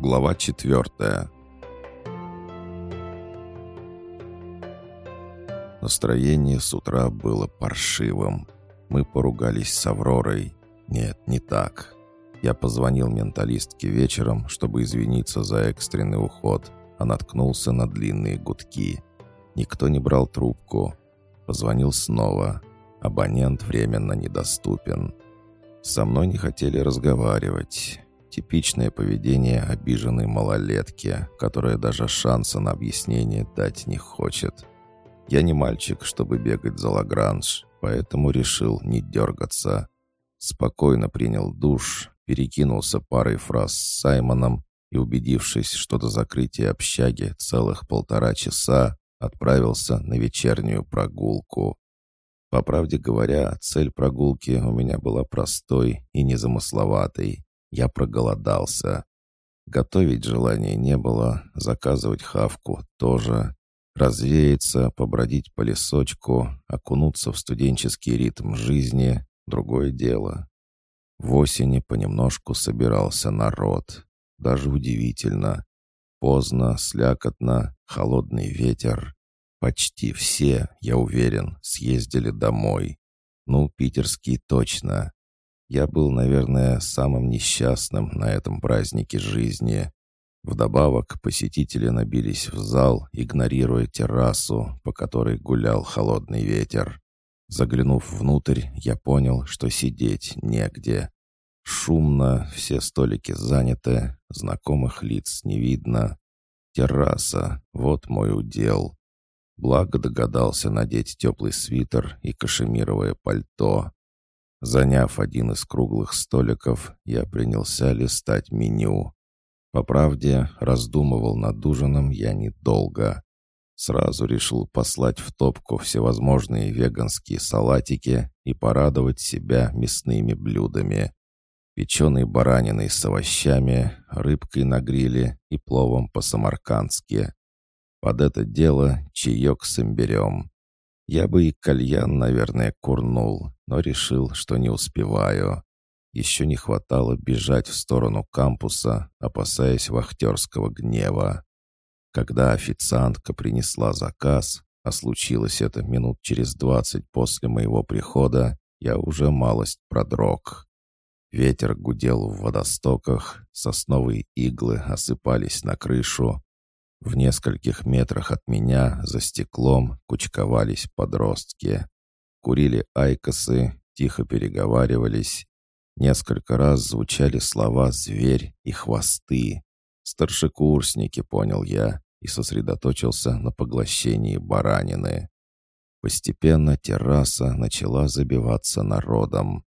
Глава четвертая. Настроение с утра было паршивым. Мы поругались с Авророй. Нет, не так. Я позвонил менталистке вечером, чтобы извиниться за экстренный уход, а наткнулся на длинные гудки. Никто не брал трубку. Позвонил снова. Абонент временно недоступен. Со мной не хотели разговаривать. Типичное поведение обиженной малолетки, которая даже шанса на объяснение дать не хочет. Я не мальчик, чтобы бегать за Лагранж, поэтому решил не дергаться. Спокойно принял душ, перекинулся парой фраз с Саймоном и, убедившись, что до закрытия общаги целых полтора часа, отправился на вечернюю прогулку. По правде говоря, цель прогулки у меня была простой и незамысловатой. Я проголодался. Готовить желания не было, заказывать хавку тоже. Развеяться, побродить по лесочку, окунуться в студенческий ритм жизни — другое дело. В осени понемножку собирался народ. Даже удивительно. Поздно, слякотно, холодный ветер. Почти все, я уверен, съездили домой. Ну, питерские точно. Я был, наверное, самым несчастным на этом празднике жизни. Вдобавок посетители набились в зал, игнорируя террасу, по которой гулял холодный ветер. Заглянув внутрь, я понял, что сидеть негде. Шумно, все столики заняты, знакомых лиц не видно. Терраса — вот мой удел. Благо догадался надеть теплый свитер и кашемировое пальто. Заняв один из круглых столиков, я принялся листать меню. По правде, раздумывал над ужином я недолго. Сразу решил послать в топку всевозможные веганские салатики и порадовать себя мясными блюдами. Печеной бараниной с овощами, рыбкой на гриле и пловом по-самаркандски. Под это дело чаек с имбирем. Я бы и кальян, наверное, курнул, но решил, что не успеваю. Еще не хватало бежать в сторону кампуса, опасаясь вахтерского гнева. Когда официантка принесла заказ, а случилось это минут через двадцать после моего прихода, я уже малость продрог. Ветер гудел в водостоках, сосновые иглы осыпались на крышу, в нескольких метрах от меня за стеклом кучковались подростки. Курили айкосы, тихо переговаривались. Несколько раз звучали слова «зверь» и «хвосты». «Старшекурсники», понял я, и сосредоточился на поглощении баранины. Постепенно терраса начала забиваться народом.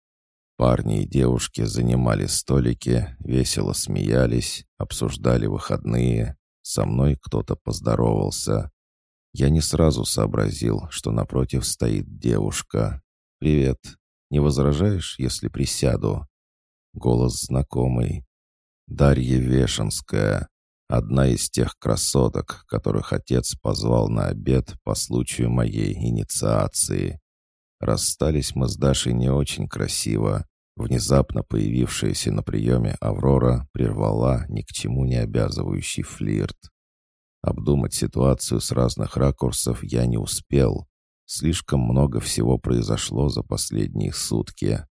Парни и девушки занимали столики, весело смеялись, обсуждали выходные, со мной кто-то поздоровался. Я не сразу сообразил, что напротив стоит девушка. «Привет. Не возражаешь, если присяду?» Голос знакомый. Дарья Вешенская. Одна из тех красоток, которых отец позвал на обед по случаю моей инициации. Расстались мы с Дашей не очень красиво, Внезапно появившаяся на приеме Аврора прервала ни к чему не обязывающий флирт. Обдумать ситуацию с разных ракурсов я не успел. Слишком много всего произошло за последние сутки.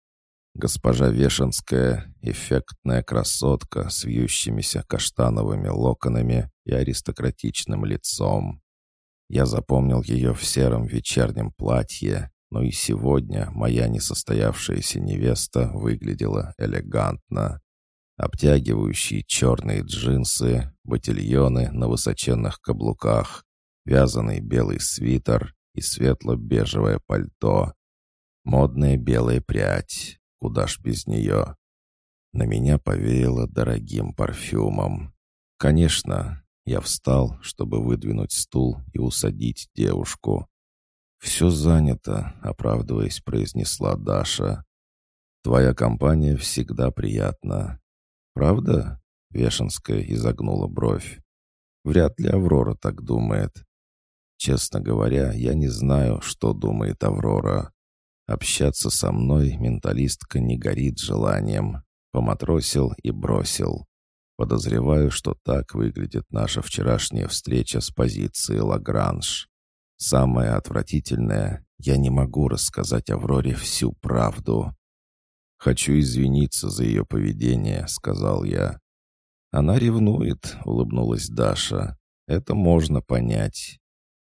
Госпожа Вешенская — эффектная красотка с вьющимися каштановыми локонами и аристократичным лицом. Я запомнил ее в сером вечернем платье, но и сегодня моя несостоявшаяся невеста выглядела элегантно. Обтягивающие черные джинсы, ботильоны на высоченных каблуках, вязаный белый свитер и светло-бежевое пальто. Модная белая прядь, куда ж без нее. На меня повеяло дорогим парфюмом. Конечно, я встал, чтобы выдвинуть стул и усадить девушку. «Все занято», — оправдываясь, произнесла Даша. «Твоя компания всегда приятна». «Правда?» — Вешенская изогнула бровь. «Вряд ли Аврора так думает. Честно говоря, я не знаю, что думает Аврора. Общаться со мной менталистка не горит желанием. Поматросил и бросил. Подозреваю, что так выглядит наша вчерашняя встреча с позиции Лагранж. Самое отвратительное, я не могу рассказать Авроре всю правду. «Хочу извиниться за ее поведение», — сказал я. «Она ревнует», — улыбнулась Даша. «Это можно понять».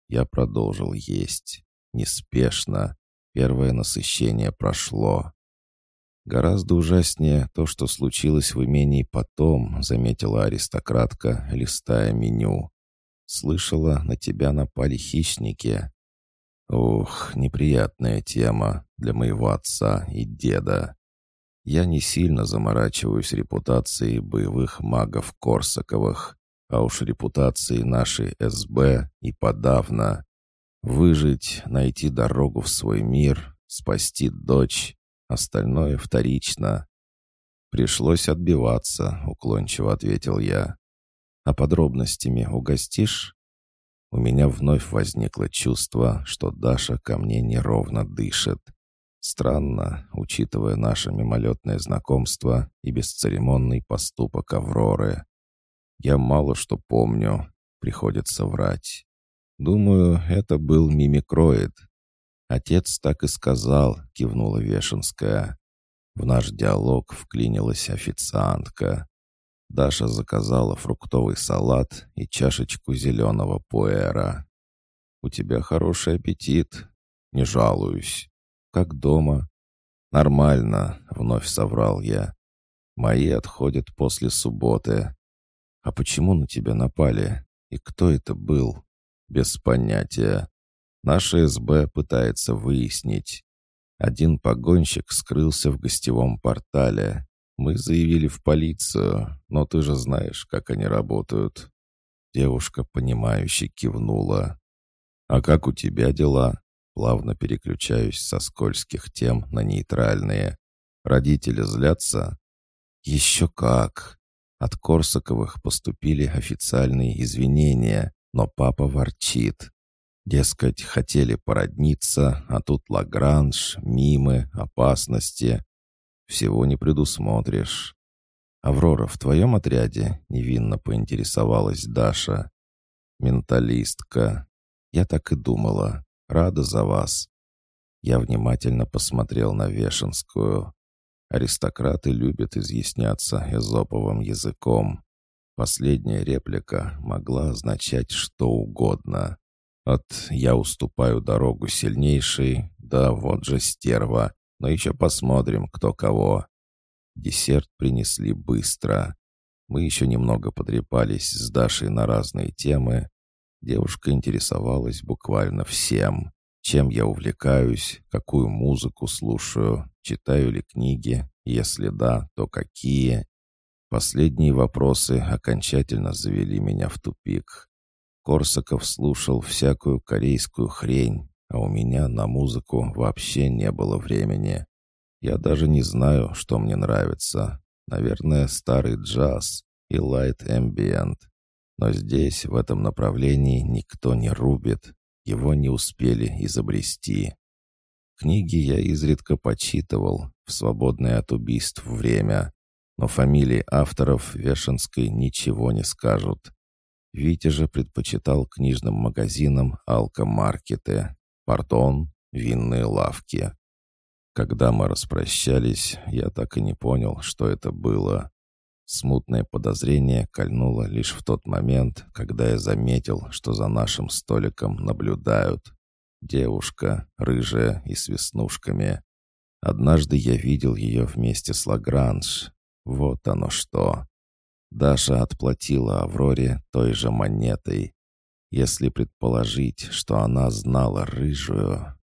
Я продолжил есть. Неспешно. Первое насыщение прошло. Гораздо ужаснее то, что случилось в имении потом, заметила аристократка, листая меню. Слышала, на тебя напали хищники. Ух, неприятная тема для моего отца и деда. Я не сильно заморачиваюсь репутацией боевых магов Корсаковых, а уж репутацией нашей СБ и подавно. Выжить, найти дорогу в свой мир, спасти дочь Остальное вторично. «Пришлось отбиваться», — уклончиво ответил я. «А подробностями угостишь?» У меня вновь возникло чувство, что Даша ко мне неровно дышит. Странно, учитывая наше мимолетное знакомство и бесцеремонный поступок Авроры. Я мало что помню, приходится врать. Думаю, это был мимикроид, «Отец так и сказал», — кивнула Вешенская. В наш диалог вклинилась официантка. Даша заказала фруктовый салат и чашечку зеленого пуэра. «У тебя хороший аппетит». «Не жалуюсь». «Как дома?» «Нормально», — вновь соврал я. «Мои отходят после субботы». «А почему на тебя напали? И кто это был?» «Без понятия. Наша СБ пытается выяснить. Один погонщик скрылся в гостевом портале. Мы заявили в полицию, но ты же знаешь, как они работают». Девушка, понимающе кивнула. «А как у тебя дела?» Плавно переключаюсь со скользких тем на нейтральные. «Родители злятся?» «Еще как!» От Корсаковых поступили официальные извинения, но папа ворчит. Дескать, хотели породниться, а тут Лагранж, мимы, опасности. Всего не предусмотришь. «Аврора, в твоем отряде?» — невинно поинтересовалась Даша. «Менталистка. Я так и думала. Рада за вас». Я внимательно посмотрел на Вешенскую. Аристократы любят изъясняться эзоповым языком. Последняя реплика могла означать что угодно. От «я уступаю дорогу сильнейшей» да вот же стерва, но еще посмотрим, кто кого. Десерт принесли быстро. Мы еще немного подрепались с Дашей на разные темы. Девушка интересовалась буквально всем. Чем я увлекаюсь, какую музыку слушаю, читаю ли книги, если да, то какие. Последние вопросы окончательно завели меня в тупик. Корсаков слушал всякую корейскую хрень, а у меня на музыку вообще не было времени. Я даже не знаю, что мне нравится. Наверное, старый джаз и ambient. Но здесь, в этом направлении, никто не рубит. Его не успели изобрести. Книги я изредка почитывал в свободное от убийств время, но фамилии авторов Вешенской ничего не скажут. Витя же предпочитал книжным магазинам алкомаркеты, пардон, винные лавки. Когда мы распрощались, я так и не понял, что это было. Смутное подозрение кольнуло лишь в тот момент, когда я заметил, что за нашим столиком наблюдают. Девушка, рыжая и с веснушками. Однажды я видел ее вместе с Лагранж. Вот оно что. Даша отплатила Авроре той же монетой. Если предположить, что она знала рыжую...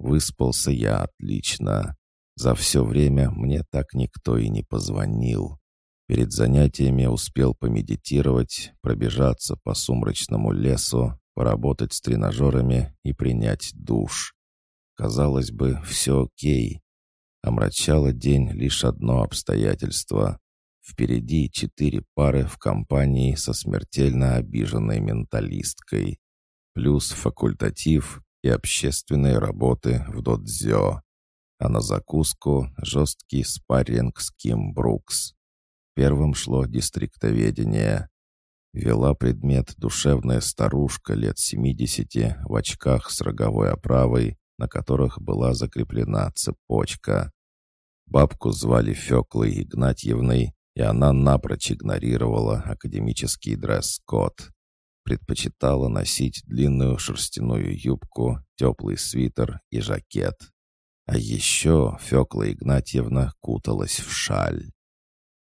Выспался я отлично. За все время мне так никто и не позвонил. Перед занятиями успел помедитировать, пробежаться по сумрачному лесу, поработать с тренажерами и принять душ. Казалось бы, все окей. Омрачало день лишь одно обстоятельство. Впереди четыре пары в компании со смертельно обиженной менталисткой. Плюс факультатив и общественные работы в додзё. А на закуску жесткий спарринг с Ким Брукс. первым шло дистриктоведение. Вела предмет душевная старушка лет 70 в очках с роговой оправой, на которых была закреплена цепочка. Бабку звали Феклой Игнатьевной, и она напрочь игнорировала академический дресс-код. Предпочитала носить длинную шерстяную юбку, теплый свитер и жакет. А еще Фекла Игнатьевна куталась в шаль.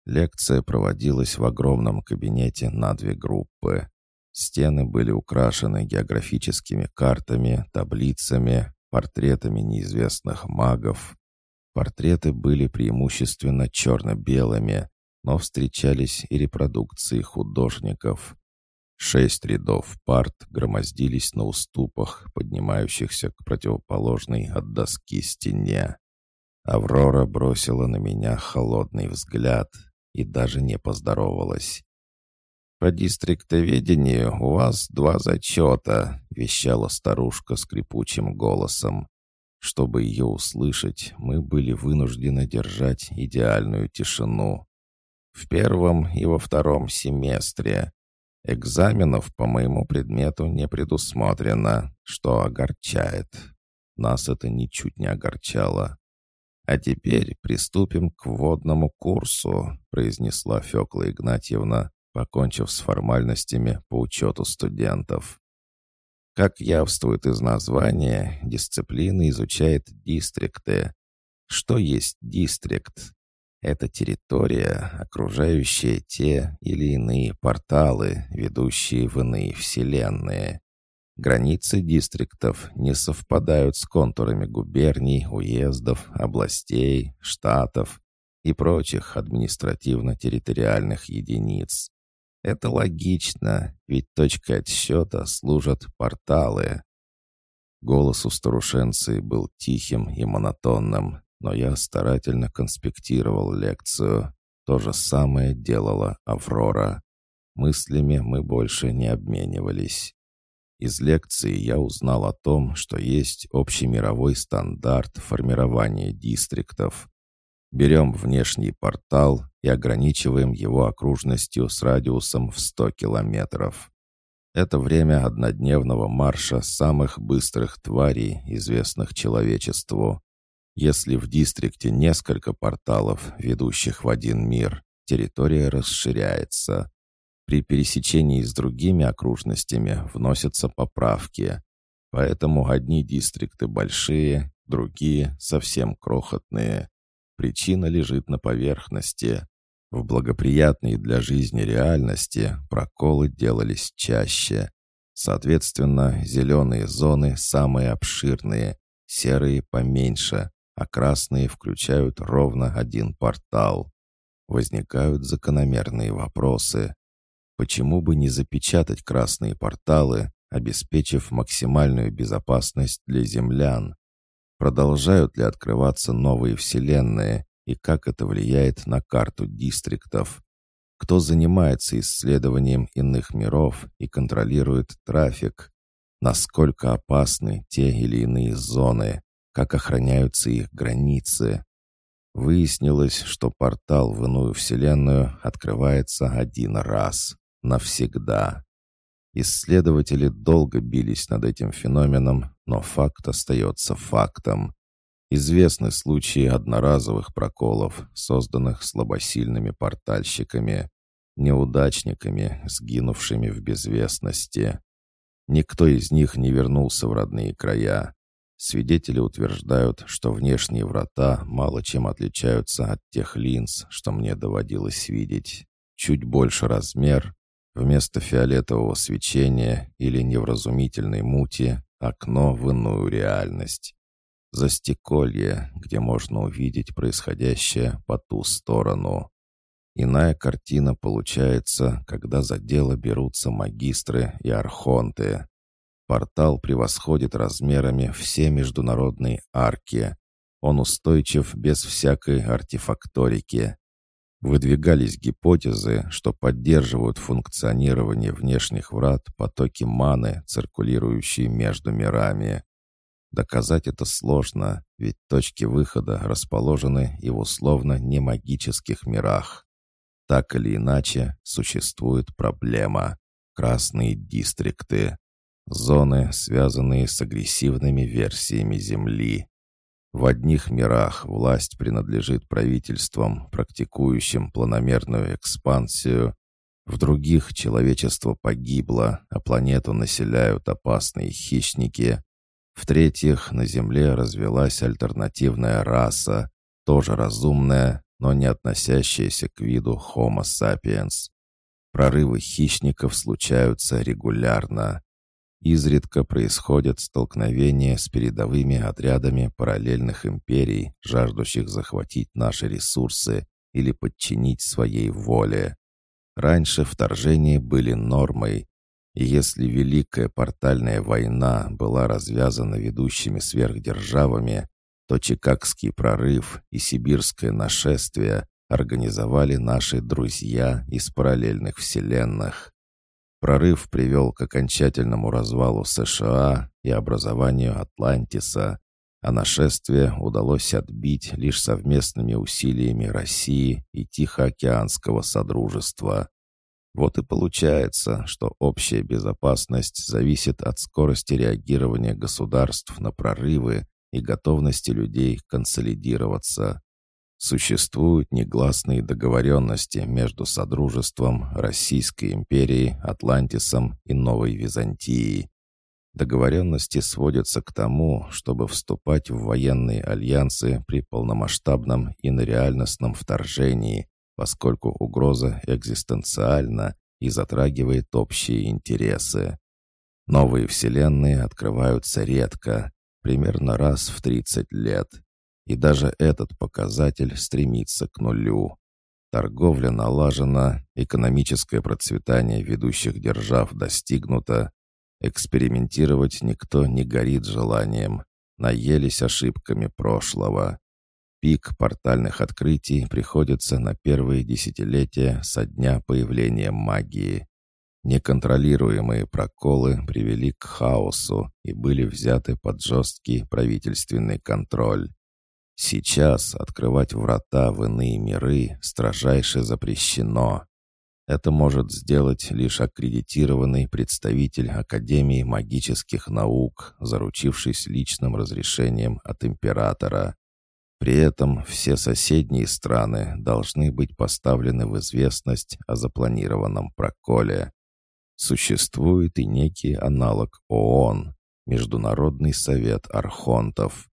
Лекция проводилась в огромном кабинете на две группы. Стены были украшены географическими картами, таблицами, портретами неизвестных магов. Портреты были преимущественно черно-белыми, но встречались и репродукции художников. Шесть рядов парт громоздились на уступах, поднимающихся к противоположной от доски стене. Аврора бросила на меня холодный взгляд и даже не поздоровалась. «По дистриктоведению у вас два зачета», — вещала старушка скрипучим голосом. Чтобы ее услышать, мы были вынуждены держать идеальную тишину. В первом и во втором семестре. Экзаменов по моему предмету не предусмотрено, что огорчает. Нас это ничуть не огорчало. «А теперь приступим к вводному курсу», — произнесла Фекла Игнатьевна, покончив с формальностями по учету студентов. Как явствует из названия, дисциплина изучает дистрикты. Что есть дистрикт? Это территория, окружающая те или иные порталы, ведущие в иные вселенные. Границы дистриктов не совпадают с контурами губерний, уездов, областей, штатов и прочих административно-территориальных единиц. Это логично, ведь точкой отсчета служат порталы. Голос у старушенцы был тихим и монотонным, но я старательно конспектировал лекцию. То же самое делала Аврора. Мыслями мы больше не обменивались. Из лекции я узнал о том, что есть общемировой стандарт формирования дистриктов. Берем внешний портал и ограничиваем его окружностью с радиусом в 100 километров. Это время однодневного марша самых быстрых тварей, известных человечеству. Если в дистрикте несколько порталов, ведущих в один мир, территория расширяется. При пересечении с другими окружностями вносятся поправки. Поэтому одни дистрикты большие, другие совсем крохотные. Причина лежит на поверхности. В благоприятной для жизни реальности проколы делались чаще. Соответственно, зеленые зоны самые обширные, серые поменьше, а красные включают ровно один портал. Возникают закономерные вопросы. Почему бы не запечатать красные порталы, обеспечив максимальную безопасность для землян? Продолжают ли открываться новые вселенные и как это влияет на карту дистриктов? Кто занимается исследованием иных миров и контролирует трафик? Насколько опасны те или иные зоны? Как охраняются их границы. Выяснилось, что портал в иную вселенную открывается один раз, навсегда. Исследователи долго бились над этим феноменом, но факт остается фактом. Известны случаи одноразовых проколов, созданных слабосильными портальщиками, неудачниками, сгинувшими в безвестности. Никто из них не вернулся в родные края, Свидетели утверждают, что внешние врата мало чем отличаются от тех линз, что мне доводилось видеть. Чуть больше размер, вместо фиолетового свечения или невразумительной мути окно в иную реальность. Застеколье, где можно увидеть происходящее по ту сторону. Иная картина получается, когда за дело берутся магистры и архонты. Портал превосходит размерами все международные арки. Он устойчив без всякой артефакторики. Выдвигались гипотезы, что поддерживают функционирование внешних врат потоки маны, циркулирующие между мирами. Доказать это сложно, ведь точки выхода расположены и в условно немагических мирах. Так или иначе, существует проблема. Красные дистрикты. Зоны, связанные с агрессивными версиями Земли. В одних мирах власть принадлежит правительствам, практикующим планомерную экспансию, в других человечество погибло, а планету населяют опасные хищники. В-третьих, на Земле развелась альтернативная раса, тоже разумная, но не относящаяся к виду Homo sapiens. Прорывы хищников случаются регулярно. Изредка происходят столкновения с передовыми отрядами параллельных империй, жаждущих захватить наши ресурсы или подчинить своей воле. Раньше вторжения были нормой, и если Великая портальная война была развязана ведущими сверхдержавами, то Чикагский прорыв и Сибирское нашествие организовали наши друзья из параллельных вселенных. Прорыв привел к окончательному развалу США и образованию Атлантиса, а нашествие удалось отбить лишь совместными усилиями России и Тихоокеанского Содружества. Вот и получается, что общая безопасность зависит от скорости реагирования государств на прорывы и готовности людей консолидироваться. Существуют негласные договоренности между Содружеством, Российской империей, Атлантисом и Новой Византией. Договоренности сводятся к тому, чтобы вступать в военные альянсы при полномасштабном и на реальностном вторжении, поскольку угроза экзистенциальна и затрагивает общие интересы. Новые вселенные открываются редко, примерно раз в 30 лет. И даже этот показатель стремится к нулю. Торговля налажена, экономическое процветание ведущих держав достигнуто, Экспериментировать никто не горит желанием. Наелись ошибками прошлого. Пик портальных открытий приходится на первые десятилетия со дня появления магии. Неконтролируемые проколы привели к хаосу и были взяты под жесткий правительственный контроль. Сейчас открывать врата в иные миры строжайше запрещено. Это может сделать лишь аккредитированный представитель Академии магических наук, заручившись личным разрешением от императора. При этом все соседние страны должны быть поставлены в известность о запланированном проколе. Существует и некий аналог ООН – Международный совет архонтов.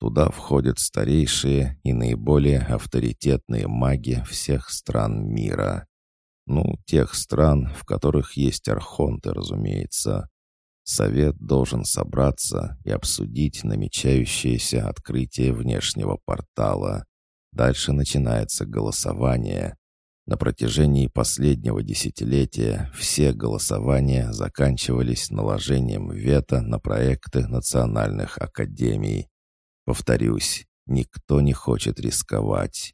Туда входят старейшие и наиболее авторитетные маги всех стран мира. Ну, тех стран, в которых есть архонты, разумеется. Совет должен собраться и обсудить намечающееся открытие внешнего портала. Дальше начинается голосование. На протяжении последнего десятилетия все голосования заканчивались наложением вето на проекты национальных академий. Повторюсь, никто не хочет рисковать.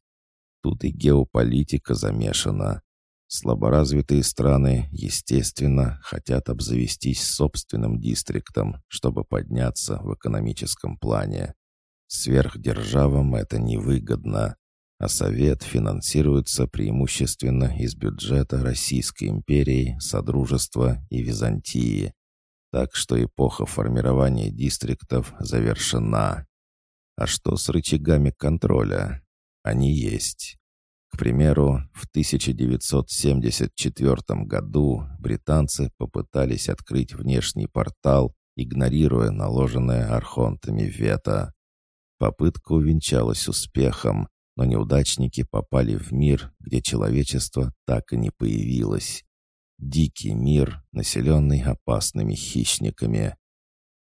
Тут и геополитика замешана. Слаборазвитые страны, естественно, хотят обзавестись собственным дистриктом, чтобы подняться в экономическом плане. Сверхдержавам это невыгодно, а Совет финансируется преимущественно из бюджета Российской империи, Содружества и Византии. Так что эпоха формирования дистриктов завершена. А что с рычагами контроля? Они есть. К примеру, в 1974 году британцы попытались открыть внешний портал, игнорируя наложенное архонтами вето. Попытка увенчалась успехом, но неудачники попали в мир, где человечество так и не появилось. Дикий мир, населенный опасными хищниками.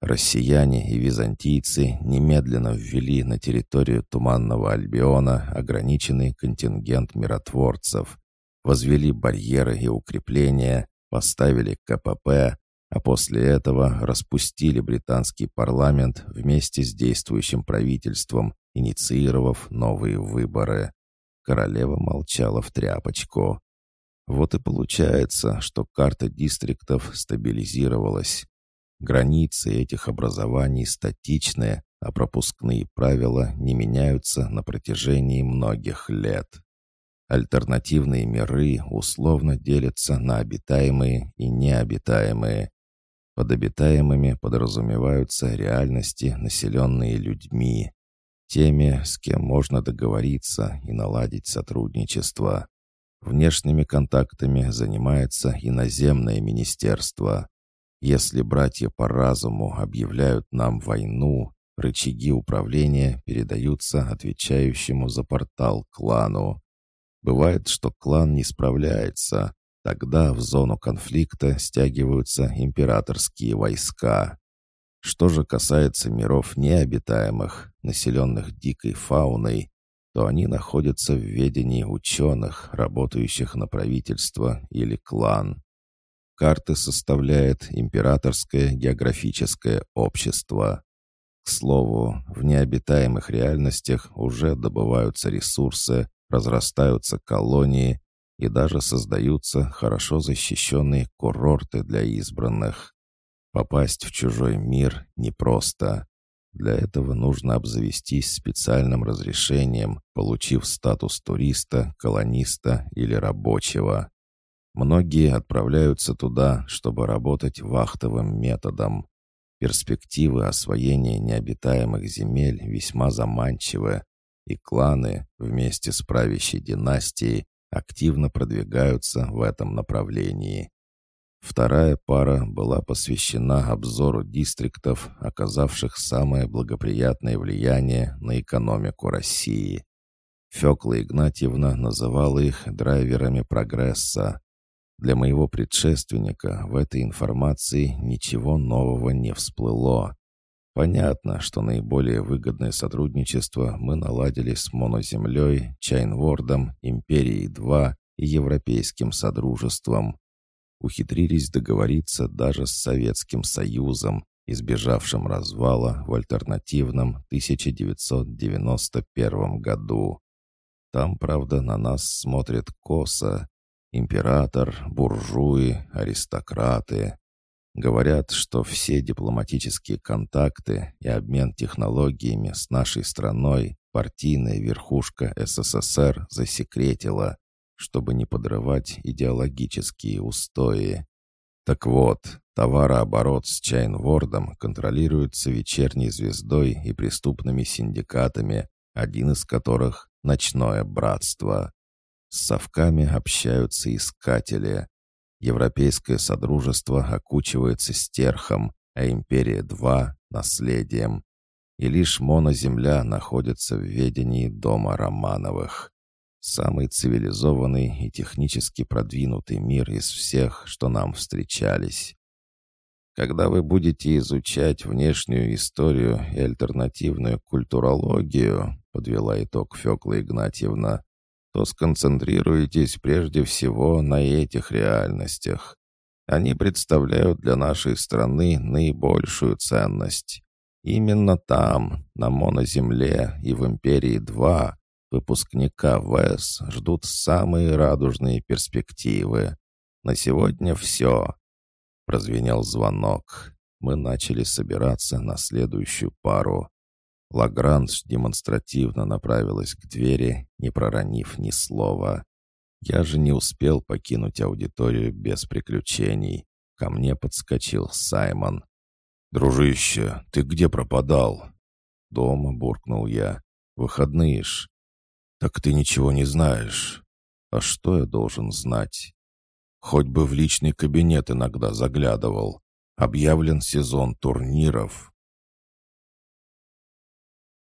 Россияне и византийцы немедленно ввели на территорию Туманного Альбиона ограниченный контингент миротворцев, возвели барьеры и укрепления, поставили КПП, а после этого распустили британский парламент вместе с действующим правительством, инициировав новые выборы. Королева молчала в тряпочку. Вот и получается, что карта дистриктов стабилизировалась. Границы этих образований статичны, а пропускные правила не меняются на протяжении многих лет. Альтернативные миры условно делятся на обитаемые и необитаемые. Под обитаемыми подразумеваются реальности, населенные людьми, теми, с кем можно договориться и наладить сотрудничество. Внешними контактами занимается иноземное министерство. Если братья по разуму объявляют нам войну, рычаги управления передаются отвечающему за портал клану. Бывает, что клан не справляется. Тогда в зону конфликта стягиваются императорские войска. Что же касается миров необитаемых, населенных дикой фауной, то они находятся в ведении ученых, работающих на правительство или клан. Карты составляет Императорское географическое общество. К слову, в необитаемых реальностях уже добываются ресурсы, разрастаются колонии и даже создаются хорошо защищенные курорты для избранных. Попасть в чужой мир непросто. Для этого нужно обзавестись специальным разрешением, получив статус туриста, колониста или рабочего. Многие отправляются туда, чтобы работать вахтовым методом. Перспективы освоения необитаемых земель весьма заманчивы, и кланы вместе с правящей династией активно продвигаются в этом направлении. Вторая пара была посвящена обзору дистриктов, оказавших самое благоприятное влияние на экономику России. Фёкла Игнатьевна называла их драйверами прогресса. Для моего предшественника в этой информации ничего нового не всплыло. Понятно, что наиболее выгодное сотрудничество мы наладили с Моноземлей, Чайнвордом, Империей-2 и Европейским Содружеством. Ухитрились договориться даже с Советским Союзом, избежавшим развала в альтернативном 1991 году. Там, правда, на нас смотрят косо. Император, буржуи, аристократы. Говорят, что все дипломатические контакты и обмен технологиями с нашей страной партийная верхушка СССР засекретила, чтобы не подрывать идеологические устои. Так вот, товарооборот с Чайнвордом контролируется вечерней звездой и преступными синдикатами, один из которых — Ночное Братство. С совками общаются искатели. Европейское Содружество окучивается стерхом, а Империя-2 — наследием. И лишь моноземля находится в ведении дома Романовых. Самый цивилизованный и технически продвинутый мир из всех, что нам встречались. Когда вы будете изучать внешнюю историю и альтернативную культурологию, подвела итог Фёкла Игнатьевна, то сконцентрируйтесь прежде всего на этих реальностях. Они представляют для нашей страны наибольшую ценность. Именно там, на моноземле и в Империи-2, выпускника ВЭС ждут самые радужные перспективы. На сегодня все. Прозвенел звонок. Мы начали собираться на следующую пару. Лагранж демонстративно направилась к двери, не проронив ни слова. Я же не успел покинуть аудиторию без приключений. Ко мне подскочил Саймон. «Дружище, ты где пропадал?» «Дома», — буркнул я. «Выходные ж». «Так ты ничего не знаешь». «А что я должен знать?» «Хоть бы в личный кабинет иногда заглядывал. Объявлен сезон турниров,